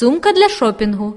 Сумка для шопінгу.